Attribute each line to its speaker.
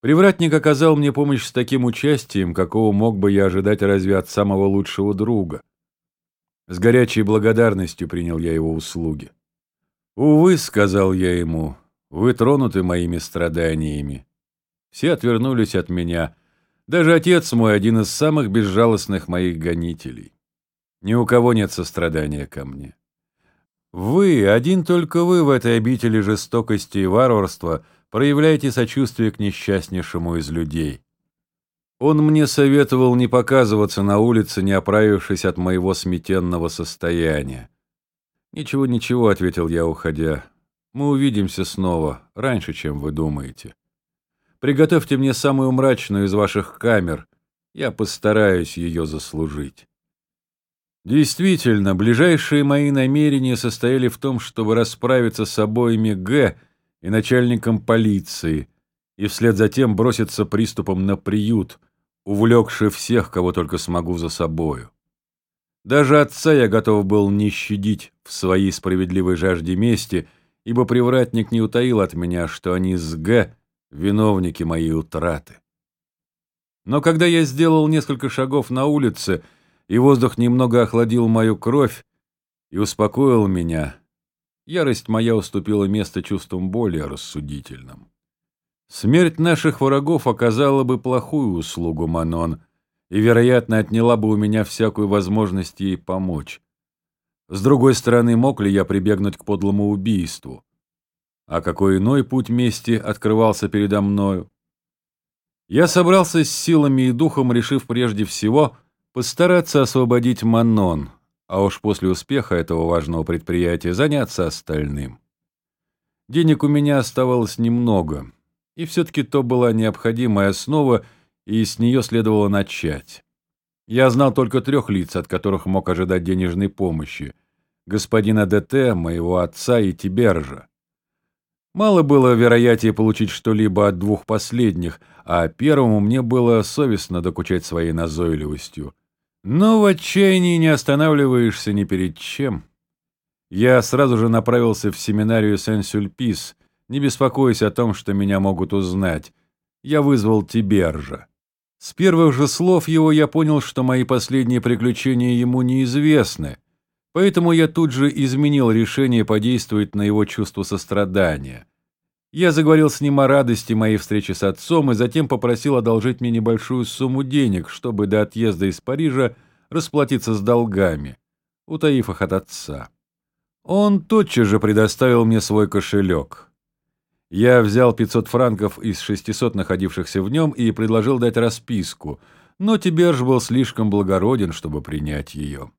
Speaker 1: Привратник оказал мне помощь с таким участием, какого мог бы я ожидать разве от самого лучшего друга. С горячей благодарностью принял я его услуги. «Увы», — сказал я ему, — «вы тронуты моими страданиями». Все отвернулись от меня. Даже отец мой один из самых безжалостных моих гонителей. Ни у кого нет сострадания ко мне. Вы, один только вы в этой обители жестокости и варварства, проявляете сочувствие к несчастнейшему из людей. Он мне советовал не показываться на улице, не оправившись от моего сметенного состояния. «Ничего, ничего», — ответил я, уходя. «Мы увидимся снова, раньше, чем вы думаете. Приготовьте мне самую мрачную из ваших камер. Я постараюсь ее заслужить». Действительно, ближайшие мои намерения состояли в том, чтобы расправиться с обоими Г и начальником полиции, и вслед за тем броситься приступом на приют, увлекший всех, кого только смогу за собою. Даже отца я готов был не щадить в своей справедливой жажде мести, ибо привратник не утаил от меня, что они с Г — виновники моей утраты. Но когда я сделал несколько шагов на улице — и воздух немного охладил мою кровь и успокоил меня. Ярость моя уступила место чувствам более рассудительным. Смерть наших врагов оказала бы плохую услугу Манон и, вероятно, отняла бы у меня всякую возможность ей помочь. С другой стороны, мог ли я прибегнуть к подлому убийству? А какой иной путь мести открывался передо мною? Я собрался с силами и духом, решив прежде всего — Постараться освободить Манон, а уж после успеха этого важного предприятия заняться остальным. Денег у меня оставалось немного, и все-таки то была необходимая основа, и с нее следовало начать. Я знал только трех лиц, от которых мог ожидать денежной помощи. Господина ДТ, моего отца и Тибержа. Мало было вероятнее получить что-либо от двух последних, а первому мне было совестно докучать своей назойливостью. Но в отчаянии не останавливаешься ни перед чем. Я сразу же направился в семинарию Сен-Сюльпис, не беспокоясь о том, что меня могут узнать. Я вызвал Тибержа. С первых же слов его я понял, что мои последние приключения ему неизвестны, поэтому я тут же изменил решение подействовать на его чувство сострадания. Я заговорил с ним о радости моей встречи с отцом и затем попросил одолжить мне небольшую сумму денег, чтобы до отъезда из Парижа расплатиться с долгами, утаив их от отца. Он тотчас же предоставил мне свой кошелек. Я взял 500 франков из 600 находившихся в нем и предложил дать расписку, но Тиберж был слишком благороден, чтобы принять ее.